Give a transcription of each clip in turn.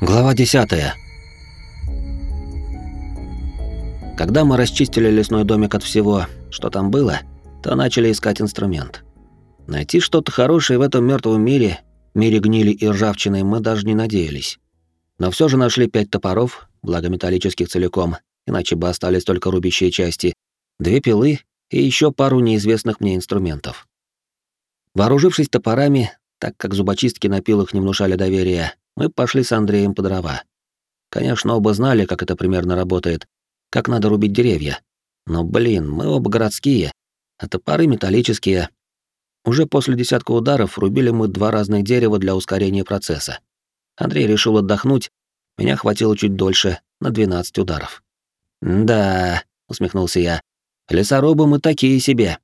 Глава 10. Когда мы расчистили лесной домик от всего, что там было, то начали искать инструмент. Найти что-то хорошее в этом мертвом мире, мире гнили и ржавчины, мы даже не надеялись. Но все же нашли пять топоров, благо металлических целиком, иначе бы остались только рубящие части, две пилы и еще пару неизвестных мне инструментов. Вооружившись топорами, так как зубочистки на пилах не внушали доверия, мы пошли с Андреем по дрова. Конечно, оба знали, как это примерно работает, как надо рубить деревья. Но, блин, мы оба городские, а топоры металлические. Уже после десятка ударов рубили мы два разных дерева для ускорения процесса. Андрей решил отдохнуть, меня хватило чуть дольше, на 12 ударов. «Да», — усмехнулся я, — «лесорубы мы такие себе».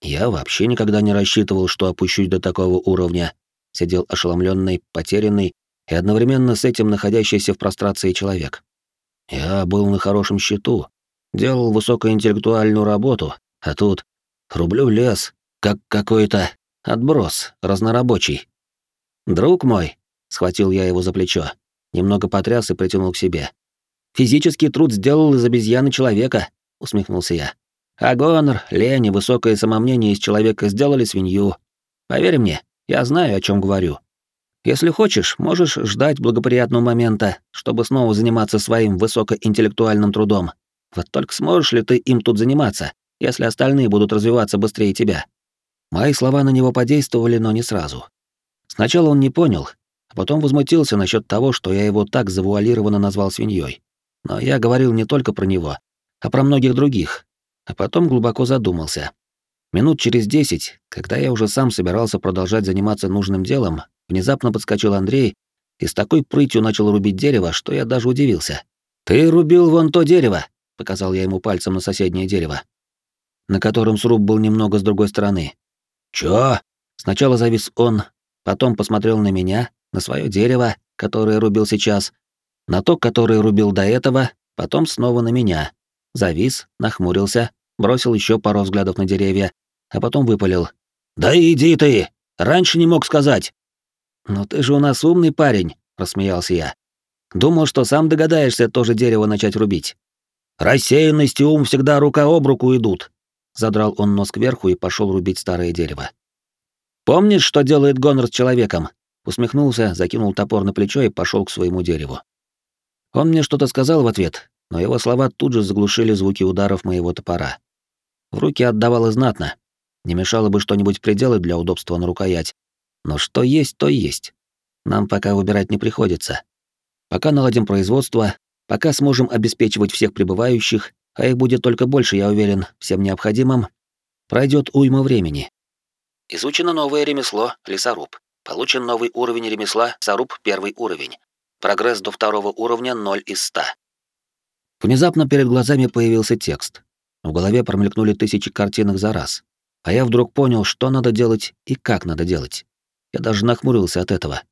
Я вообще никогда не рассчитывал, что опущусь до такого уровня. Сидел ошеломленный, потерянный и одновременно с этим находящийся в прострации человек. Я был на хорошем счету, делал высокоинтеллектуальную работу, а тут рублю лес, как какой-то отброс, разнорабочий. «Друг мой», — схватил я его за плечо, немного потряс и притянул к себе. «Физический труд сделал из обезьяны человека», — усмехнулся я. А гонор, лень и высокое самомнение из человека сделали свинью. Поверь мне, я знаю, о чем говорю. Если хочешь, можешь ждать благоприятного момента, чтобы снова заниматься своим высокоинтеллектуальным трудом. Вот только сможешь ли ты им тут заниматься, если остальные будут развиваться быстрее тебя? Мои слова на него подействовали, но не сразу. Сначала он не понял, а потом возмутился насчет того, что я его так завуалированно назвал свиньей. Но я говорил не только про него, а про многих других, а потом глубоко задумался. Минут через десять, когда я уже сам собирался продолжать заниматься нужным делом, внезапно подскочил Андрей и с такой прытью начал рубить дерево, что я даже удивился. «Ты рубил вон то дерево!» — показал я ему пальцем на соседнее дерево, на котором сруб был немного с другой стороны. «Чё?» Сначала завис он, потом посмотрел на меня, на свое дерево, которое рубил сейчас, на то, которое рубил до этого, потом снова на меня, завис, нахмурился, бросил еще пару взглядов на деревья, а потом выпалил. «Да иди ты! Раньше не мог сказать!» «Ну ты же у нас умный парень», — рассмеялся я. «Думал, что сам догадаешься тоже дерево начать рубить». «Рассеянность и ум всегда рука об руку идут», — задрал он нос кверху и пошел рубить старое дерево. «Помнишь, что делает Гонор с человеком?» Усмехнулся, закинул топор на плечо и пошел к своему дереву. Он мне что-то сказал в ответ, но его слова тут же заглушили звуки ударов моего топора. В руки отдавало знатно. Не мешало бы что-нибудь приделать для удобства на рукоять. Но что есть, то есть. Нам пока выбирать не приходится. Пока наладим производство, пока сможем обеспечивать всех прибывающих, а их будет только больше, я уверен, всем необходимым, пройдет уйма времени. Изучено новое ремесло лесоруб. Получен новый уровень ремесла соруб первый уровень. Прогресс до второго уровня 0 из 100. Внезапно перед глазами появился текст. В голове промелькнули тысячи картинок за раз. А я вдруг понял, что надо делать и как надо делать. Я даже нахмурился от этого.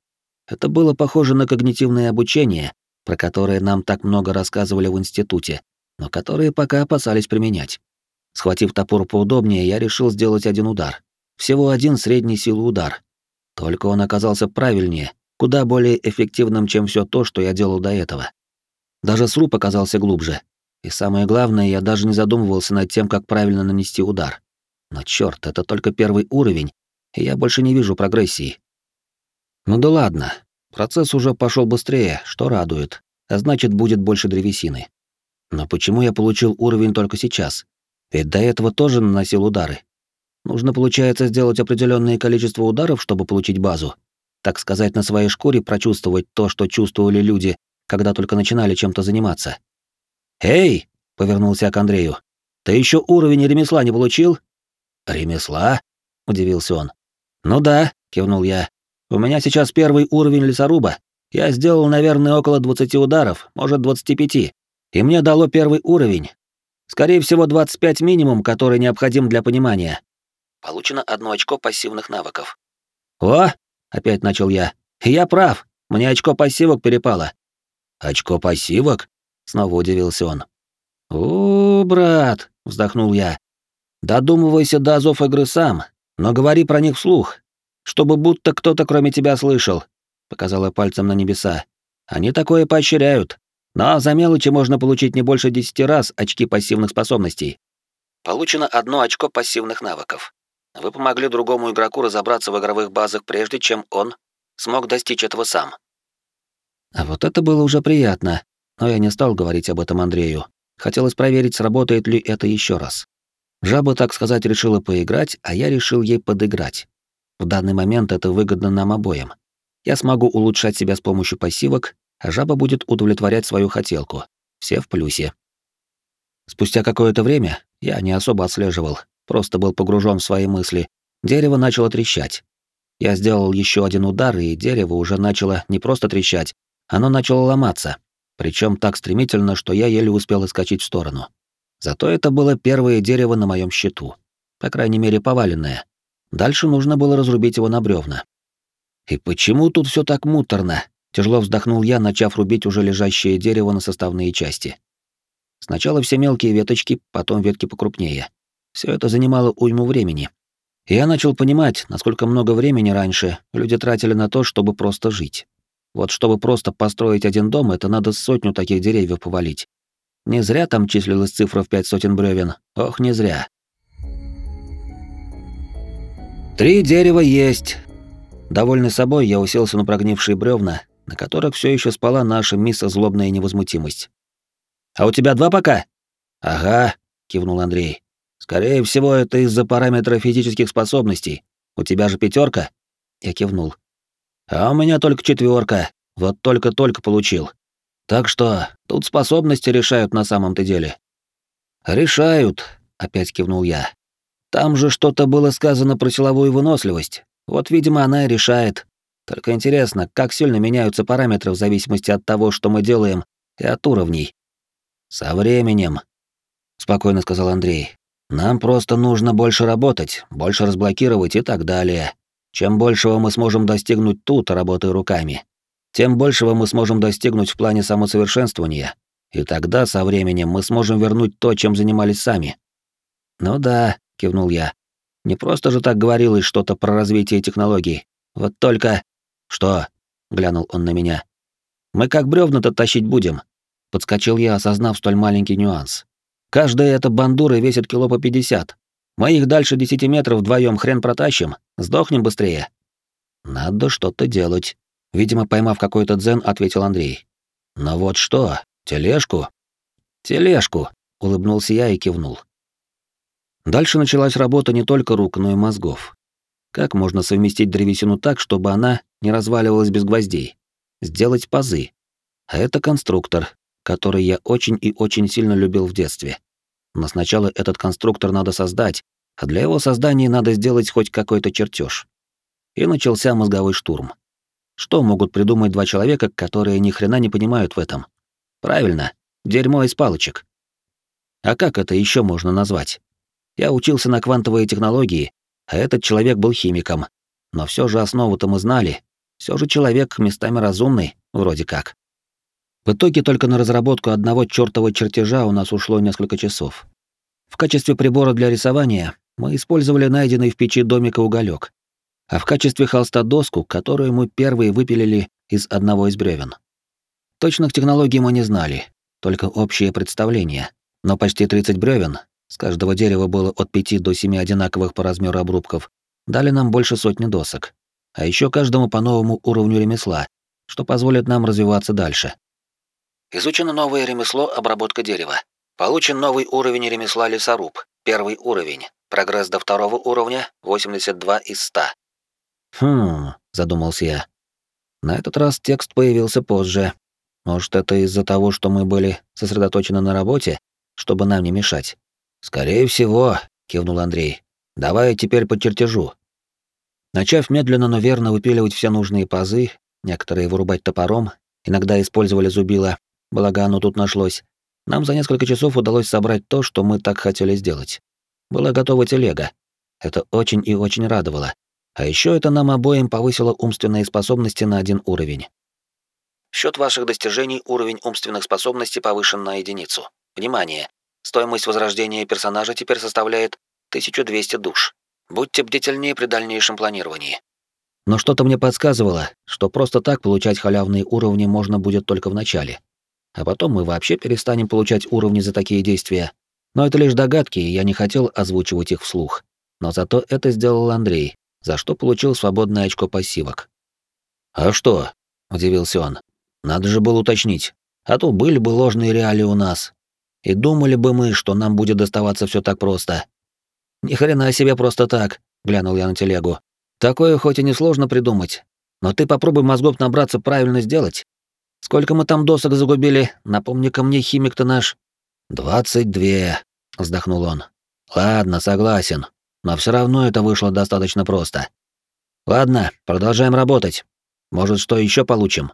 Это было похоже на когнитивное обучение, про которое нам так много рассказывали в институте, но которые пока опасались применять. Схватив топор поудобнее, я решил сделать один удар. Всего один средний силы удар. Только он оказался правильнее, куда более эффективным, чем все то, что я делал до этого. Даже сруб оказался глубже. И самое главное, я даже не задумывался над тем, как правильно нанести удар. Но чёрт, это только первый уровень, и я больше не вижу прогрессии. Ну да ладно, процесс уже пошел быстрее, что радует, а значит, будет больше древесины. Но почему я получил уровень только сейчас? Ведь до этого тоже наносил удары. Нужно, получается, сделать определенное количество ударов, чтобы получить базу. Так сказать, на своей шкуре прочувствовать то, что чувствовали люди, когда только начинали чем-то заниматься. «Эй!» — повернулся к Андрею. «Ты еще уровень ремесла не получил?» «Ремесла?» — удивился он. «Ну да», — кивнул я. «У меня сейчас первый уровень лесоруба. Я сделал, наверное, около 20 ударов, может, 25. И мне дало первый уровень. Скорее всего, 25 минимум, который необходим для понимания. Получено одно очко пассивных навыков. «О!» — опять начал я. «Я прав. Мне очко пассивок перепало. «Очко пассивок?» — снова удивился он. «О, брат!» — вздохнул я. «Додумывайся до азов игры сам, но говори про них вслух, чтобы будто кто-то кроме тебя слышал», — показала пальцем на небеса. Они такое поощряют. Но за мелочи можно получить не больше 10 раз очки пассивных способностей. Получено одно очко пассивных навыков. Вы помогли другому игроку разобраться в игровых базах прежде, чем он смог достичь этого сам. А вот это было уже приятно, но я не стал говорить об этом Андрею. Хотелось проверить, сработает ли это еще раз. Жаба, так сказать, решила поиграть, а я решил ей подыграть. В данный момент это выгодно нам обоим. Я смогу улучшать себя с помощью пассивок, а жаба будет удовлетворять свою хотелку. Все в плюсе. Спустя какое-то время, я не особо отслеживал, просто был погружен в свои мысли, дерево начало трещать. Я сделал еще один удар, и дерево уже начало не просто трещать, оно начало ломаться, причем так стремительно, что я еле успел искочить в сторону. Зато это было первое дерево на моем счету. По крайней мере, поваленное. Дальше нужно было разрубить его на бревна. И почему тут все так муторно? Тяжело вздохнул я, начав рубить уже лежащее дерево на составные части. Сначала все мелкие веточки, потом ветки покрупнее. Все это занимало уйму времени. Я начал понимать, насколько много времени раньше люди тратили на то, чтобы просто жить. Вот чтобы просто построить один дом, это надо сотню таких деревьев повалить. Не зря там числилась цифра в пять сотен бревен. Ох, не зря. Три дерева есть. Довольный собой, я уселся на прогнившие бревна, на которых все еще спала наша мисс злобная невозмутимость. А у тебя два пока? Ага, кивнул Андрей. Скорее всего, это из-за параметра физических способностей. У тебя же пятерка? Я кивнул. А у меня только четверка. Вот только-только получил. Так что тут способности решают на самом-то деле. Решают, опять кивнул я. Там же что-то было сказано про силовую выносливость. Вот, видимо, она и решает. Только интересно, как сильно меняются параметры в зависимости от того, что мы делаем, и от уровней. Со временем, спокойно сказал Андрей. Нам просто нужно больше работать, больше разблокировать и так далее. Чем большего мы сможем достигнуть тут, работая руками, тем большего мы сможем достигнуть в плане самосовершенствования, и тогда со временем мы сможем вернуть то, чем занимались сами. Ну да, кивнул я. Не просто же так говорилось что-то про развитие технологий. Вот только что? глянул он на меня. Мы как бревна-то тащить будем? Подскочил я, осознав столь маленький нюанс. Каждая эта бандура весит кило по пятьдесят. Мы их дальше десяти метров вдвоем хрен протащим, сдохнем быстрее. Надо что-то делать, Видимо, поймав какой-то дзен, ответил Андрей. «Но вот что? Тележку?» «Тележку», — улыбнулся я и кивнул. Дальше началась работа не только рук, но и мозгов. Как можно совместить древесину так, чтобы она не разваливалась без гвоздей? Сделать пазы. А это конструктор, который я очень и очень сильно любил в детстве. Но сначала этот конструктор надо создать, а для его создания надо сделать хоть какой-то чертеж. И начался мозговой штурм. Что могут придумать два человека, которые ни хрена не понимают в этом? Правильно, дерьмо из палочек. А как это еще можно назвать? Я учился на квантовые технологии, а этот человек был химиком. Но все же основу-то мы знали. Все же человек местами разумный, вроде как. В итоге только на разработку одного чёртова чертежа у нас ушло несколько часов. В качестве прибора для рисования мы использовали найденный в печи домика уголек а в качестве холста доску, которую мы первые выпилили из одного из бревен. Точных технологий мы не знали, только общее представление. Но почти 30 бревен, с каждого дерева было от 5 до 7 одинаковых по размеру обрубков, дали нам больше сотни досок. А еще каждому по новому уровню ремесла, что позволит нам развиваться дальше. Изучено новое ремесло обработка дерева. Получен новый уровень ремесла лесоруб, первый уровень. Прогресс до второго уровня 82 из 100. «Хм...» — задумался я. На этот раз текст появился позже. Может, это из-за того, что мы были сосредоточены на работе, чтобы нам не мешать? «Скорее всего», — кивнул Андрей. «Давай теперь по чертежу». Начав медленно, но верно выпиливать все нужные пазы, некоторые вырубать топором, иногда использовали зубило, благо оно тут нашлось, нам за несколько часов удалось собрать то, что мы так хотели сделать. Была готова телега. Это очень и очень радовало. А еще это нам обоим повысило умственные способности на один уровень. Счет ваших достижений уровень умственных способностей повышен на единицу. Внимание! Стоимость возрождения персонажа теперь составляет 1200 душ. Будьте бдительнее при дальнейшем планировании. Но что-то мне подсказывало, что просто так получать халявные уровни можно будет только в начале. А потом мы вообще перестанем получать уровни за такие действия. Но это лишь догадки, и я не хотел озвучивать их вслух. Но зато это сделал Андрей, за что получил свободное очко пассивок. «А что?» — удивился он. «Надо же было уточнить. А то были бы ложные реалии у нас. И думали бы мы, что нам будет доставаться все так просто». «Ни хрена себе просто так», — глянул я на телегу. «Такое хоть и несложно придумать, но ты попробуй мозгов набраться правильно сделать. Сколько мы там досок загубили, напомни-ка мне химик-то наш». «Двадцать две», — вздохнул он. «Ладно, согласен, но все равно это вышло достаточно просто. Ладно, продолжаем работать. Может, что еще получим?»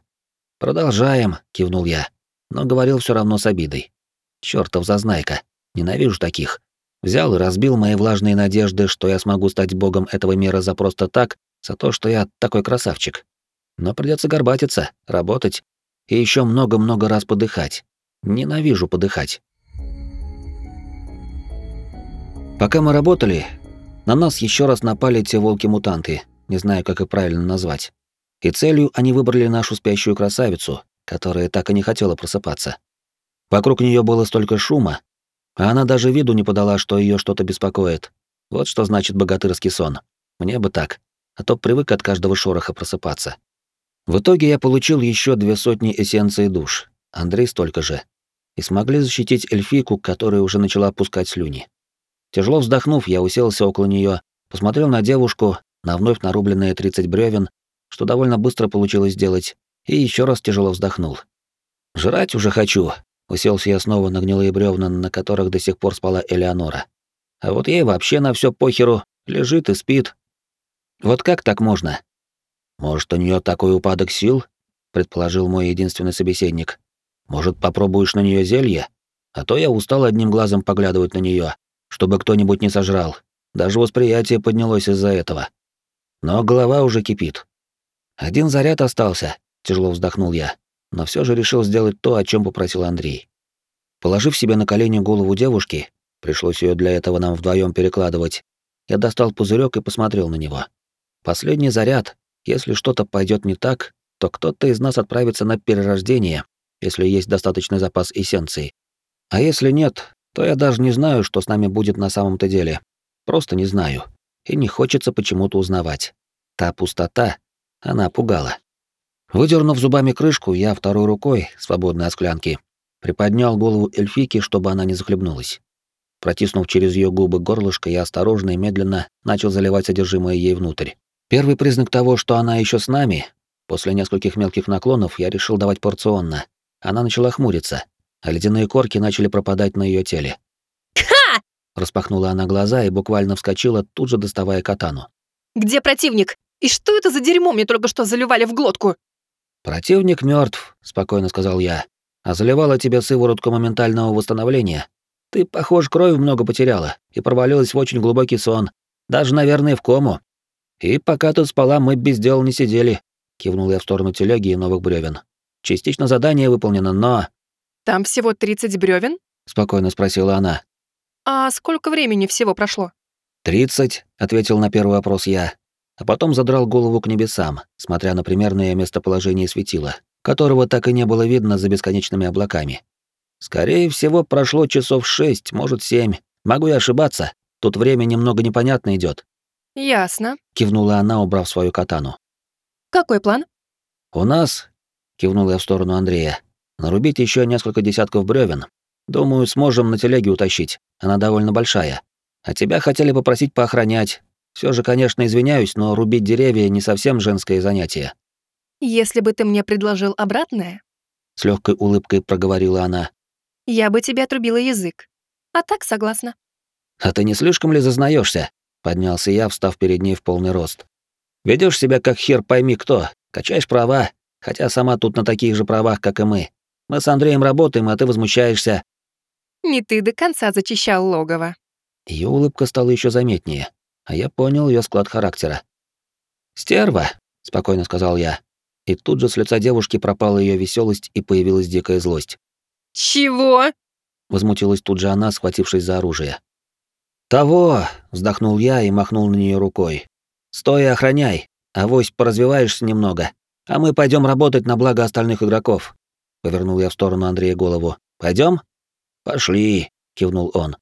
«Продолжаем», — кивнул я, но говорил все равно с обидой. Чёртов зазнайка, ненавижу таких. Взял и разбил мои влажные надежды, что я смогу стать богом этого мира за просто так, за то, что я такой красавчик. Но придется горбатиться, работать и еще много-много раз подыхать. Ненавижу подыхать. Пока мы работали, на нас еще раз напали те волки-мутанты, не знаю, как их правильно назвать. И целью они выбрали нашу спящую красавицу, которая так и не хотела просыпаться. Вокруг нее было столько шума, а она даже виду не подала, что ее что-то беспокоит. Вот что значит богатырский сон. Мне бы так, а то привык от каждого шороха просыпаться. В итоге я получил еще две сотни эссенций душ, Андрей столько же, и смогли защитить эльфийку, которая уже начала пускать слюни. Тяжело вздохнув, я уселся около нее, посмотрел на девушку, на вновь нарубленные 30 бревен, что довольно быстро получилось сделать, и еще раз тяжело вздохнул. «Жрать уже хочу», — уселся я снова на гнилые бревна, на которых до сих пор спала Элеонора. А вот ей вообще на все похеру, лежит и спит. Вот как так можно? Может, у нее такой упадок сил? предположил мой единственный собеседник. Может, попробуешь на нее зелье? А то я устал одним глазом поглядывать на нее чтобы кто-нибудь не сожрал. Даже восприятие поднялось из-за этого. Но голова уже кипит. Один заряд остался, тяжело вздохнул я, но все же решил сделать то, о чем попросил Андрей. Положив себе на колени голову девушки, пришлось ее для этого нам вдвоем перекладывать, я достал пузырек и посмотрел на него. Последний заряд. Если что-то пойдет не так, то кто-то из нас отправится на перерождение, если есть достаточный запас эссенции. А если нет, то я даже не знаю, что с нами будет на самом-то деле. Просто не знаю. И не хочется почему-то узнавать. Та пустота, она пугала. Выдернув зубами крышку, я второй рукой, свободной от склянки, приподнял голову эльфики, чтобы она не захлебнулась. Протиснув через ее губы горлышко, я осторожно и медленно начал заливать содержимое ей внутрь. Первый признак того, что она еще с нами, после нескольких мелких наклонов я решил давать порционно. Она начала хмуриться, а ледяные корки начали пропадать на ее теле. «Ха!» Распахнула она глаза и буквально вскочила, тут же доставая катану. «Где противник? И что это за дерьмо мне только что заливали в глотку?» «Противник мертв, спокойно сказал я. «А заливала тебе сыворотку моментального восстановления. Ты, похоже, крови много потеряла и провалилась в очень глубокий сон, даже, наверное, в кому. И пока тут спала, мы без дела не сидели», — кивнул я в сторону телеги и новых бревен. «Частично задание выполнено, но...» Там всего 30 бревен? спокойно спросила она. А сколько времени всего прошло? «Тридцать», — ответил на первый вопрос я, а потом задрал голову к небесам, смотря на примерное местоположение светила, которого так и не было видно за бесконечными облаками. «Скорее всего, прошло часов шесть, может, семь. Могу я ошибаться. Тут время немного непонятно идет. «Ясно», — кивнула она, убрав свою катану. «Какой план?» «У нас», — кивнул я в сторону Андрея, Нарубить еще несколько десятков бревен. Думаю, сможем на телеге утащить. Она довольно большая. А тебя хотели попросить поохранять. Все же, конечно, извиняюсь, но рубить деревья не совсем женское занятие. Если бы ты мне предложил обратное, с легкой улыбкой проговорила она. Я бы тебе отрубила язык. А так согласна. А ты не слишком ли зазнаешься? Поднялся я, встав перед ней в полный рост. Ведешь себя как хер пойми кто, качаешь права, хотя сама тут на таких же правах, как и мы. Мы с Андреем работаем, а ты возмущаешься». «Не ты до конца зачищал логово». Ее улыбка стала еще заметнее, а я понял ее склад характера. «Стерва», — спокойно сказал я. И тут же с лица девушки пропала ее веселость и появилась дикая злость. «Чего?» — возмутилась тут же она, схватившись за оружие. «Того!» — вздохнул я и махнул на нее рукой. «Стой и охраняй, авось поразвиваешься немного, а мы пойдем работать на благо остальных игроков. Повернул я в сторону Андрея голову. Пойдем? Пошли, кивнул он.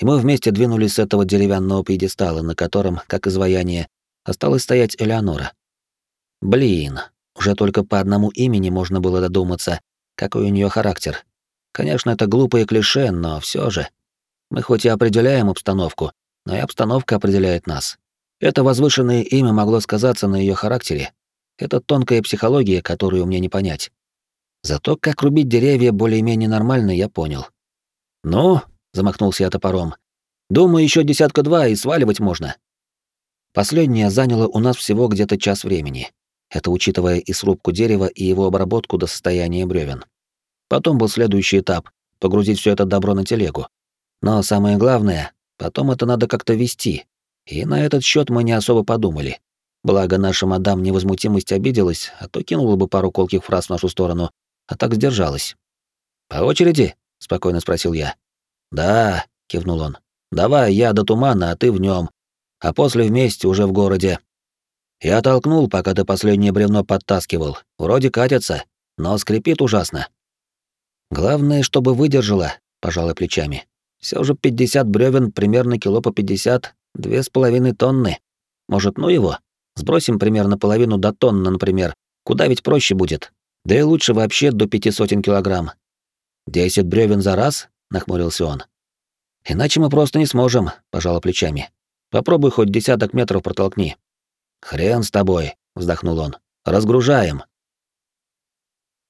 И мы вместе двинулись с этого деревянного пьедестала, на котором, как изваяние, осталось стоять Элеонора. Блин, уже только по одному имени можно было додуматься, какой у нее характер. Конечно, это глупое клише, но все же. Мы хоть и определяем обстановку, но и обстановка определяет нас. Это возвышенное имя могло сказаться на ее характере. Это тонкая психология, которую мне не понять. Зато как рубить деревья более-менее нормально, я понял. «Ну», — замахнулся я топором, — «думаю, еще десятка-два и сваливать можно». Последнее заняло у нас всего где-то час времени. Это учитывая и срубку дерева, и его обработку до состояния бревен. Потом был следующий этап — погрузить все это добро на телегу. Но самое главное, потом это надо как-то вести. И на этот счет мы не особо подумали. Благо, наша мадам невозмутимость обиделась, а то кинула бы пару колких фраз в нашу сторону, а так сдержалась. «По очереди?» — спокойно спросил я. «Да», — кивнул он. «Давай я до тумана, а ты в нем, а после вместе уже в городе. Я толкнул, пока ты последнее бревно подтаскивал. Вроде катится, но скрипит ужасно. Главное, чтобы выдержала, пожалуй, плечами. Все же 50 бревен, примерно кило по 50, две с половиной тонны. Может, ну его? Сбросим примерно половину до тонны, например. Куда ведь проще будет. Да и лучше вообще до пяти сотен килограмм. Десять бревен за раз? нахмурился он. Иначе мы просто не сможем, пожала плечами. Попробуй хоть десяток метров протолкни. Хрен с тобой, вздохнул он. Разгружаем.